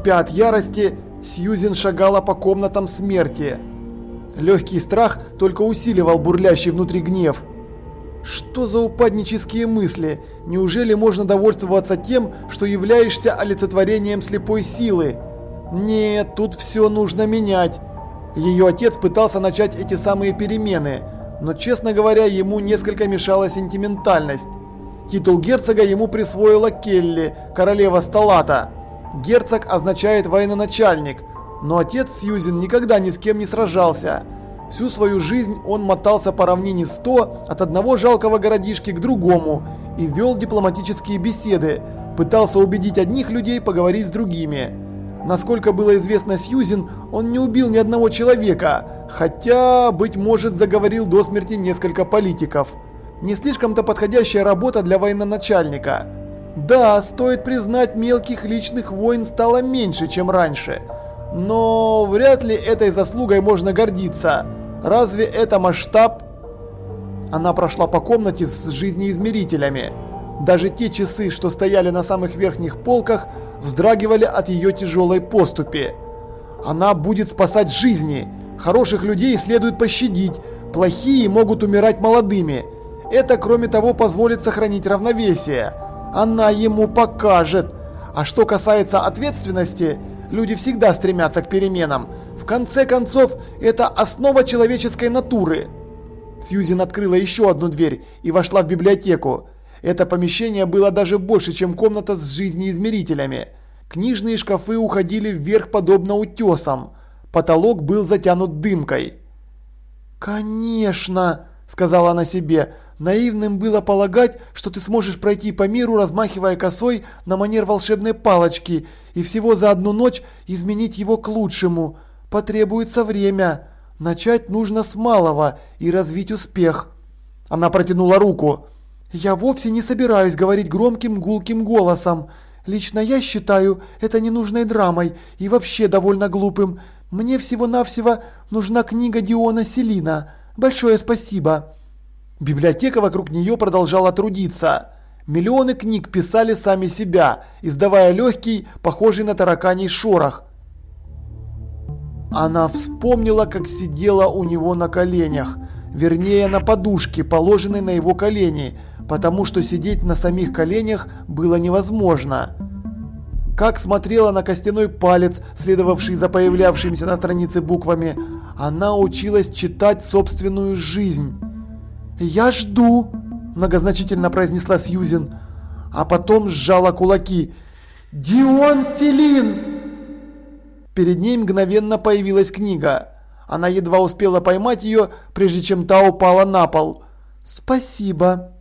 Кипя от ярости, Сьюзен шагала по комнатам смерти. Легкий страх только усиливал бурлящий внутри гнев. Что за упаднические мысли? Неужели можно довольствоваться тем, что являешься олицетворением слепой силы? Нет, тут все нужно менять. Ее отец пытался начать эти самые перемены, но, честно говоря, ему несколько мешала сентиментальность. Титул герцога ему присвоила Келли, королева Сталата. Герцог означает военачальник, но отец Сьюзен никогда ни с кем не сражался. Всю свою жизнь он мотался по равнине 100 от одного жалкого городишки к другому и вел дипломатические беседы, пытался убедить одних людей поговорить с другими. Насколько было известно Сьюзен, он не убил ни одного человека, хотя, быть может, заговорил до смерти несколько политиков. Не слишком-то подходящая работа для военачальника. Да, стоит признать, мелких личных войн стало меньше, чем раньше. Но вряд ли этой заслугой можно гордиться. Разве это масштаб? Она прошла по комнате с жизнеизмерителями. Даже те часы, что стояли на самых верхних полках, вздрагивали от ее тяжелой поступи. Она будет спасать жизни. Хороших людей следует пощадить, плохие могут умирать молодыми. Это, кроме того, позволит сохранить равновесие. Она ему покажет. А что касается ответственности, люди всегда стремятся к переменам. В конце концов, это основа человеческой натуры. Сьюзен открыла еще одну дверь и вошла в библиотеку. Это помещение было даже больше, чем комната с жизнеизмерителями. Книжные шкафы уходили вверх подобно утесам. Потолок был затянут дымкой. «Конечно!» – сказала она себе – Наивным было полагать, что ты сможешь пройти по миру, размахивая косой на манер волшебной палочки, и всего за одну ночь изменить его к лучшему. Потребуется время. Начать нужно с малого и развить успех. Она протянула руку. Я вовсе не собираюсь говорить громким гулким голосом. Лично я считаю это ненужной драмой и вообще довольно глупым. Мне всего-навсего нужна книга Диона Селина. Большое спасибо. Библиотека вокруг нее продолжала трудиться. Миллионы книг писали сами себя, издавая легкий, похожий на тараканий шорох. Она вспомнила, как сидела у него на коленях, вернее на подушке, положенной на его колени, потому что сидеть на самих коленях было невозможно. Как смотрела на костяной палец, следовавший за появлявшимися на странице буквами, она училась читать собственную жизнь. «Я жду», – многозначительно произнесла Сьюзен, а потом сжала кулаки. «Дион Селин!» Перед ней мгновенно появилась книга. Она едва успела поймать ее, прежде чем та упала на пол. «Спасибо».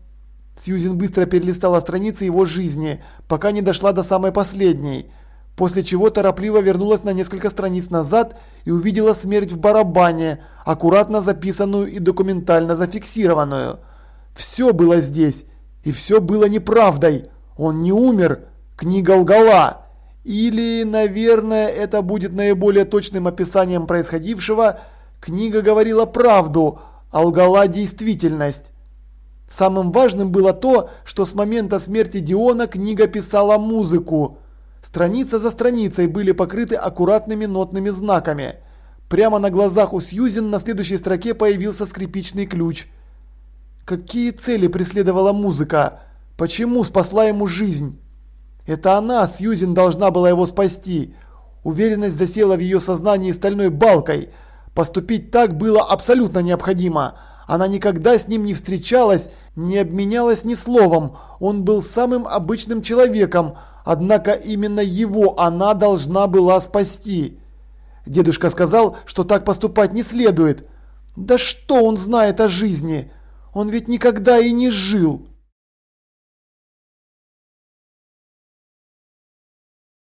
Сьюзен быстро перелистала страницы его жизни, пока не дошла до самой последней после чего торопливо вернулась на несколько страниц назад и увидела смерть в барабане, аккуратно записанную и документально зафиксированную. Все было здесь, и все было неправдой. Он не умер, книга лгала. Или, наверное, это будет наиболее точным описанием происходившего, книга говорила правду, а лгала действительность. Самым важным было то, что с момента смерти Диона книга писала музыку. Страница за страницей были покрыты аккуратными нотными знаками. Прямо на глазах у Сьюзен на следующей строке появился скрипичный ключ. Какие цели преследовала музыка? Почему спасла ему жизнь? Это она, Сьюзен, должна была его спасти. Уверенность засела в ее сознании стальной балкой. Поступить так было абсолютно необходимо. Она никогда с ним не встречалась, не обменялась ни словом. Он был самым обычным человеком, Однако именно его она должна была спасти. Дедушка сказал, что так поступать не следует. Да что он знает о жизни? Он ведь никогда и не жил.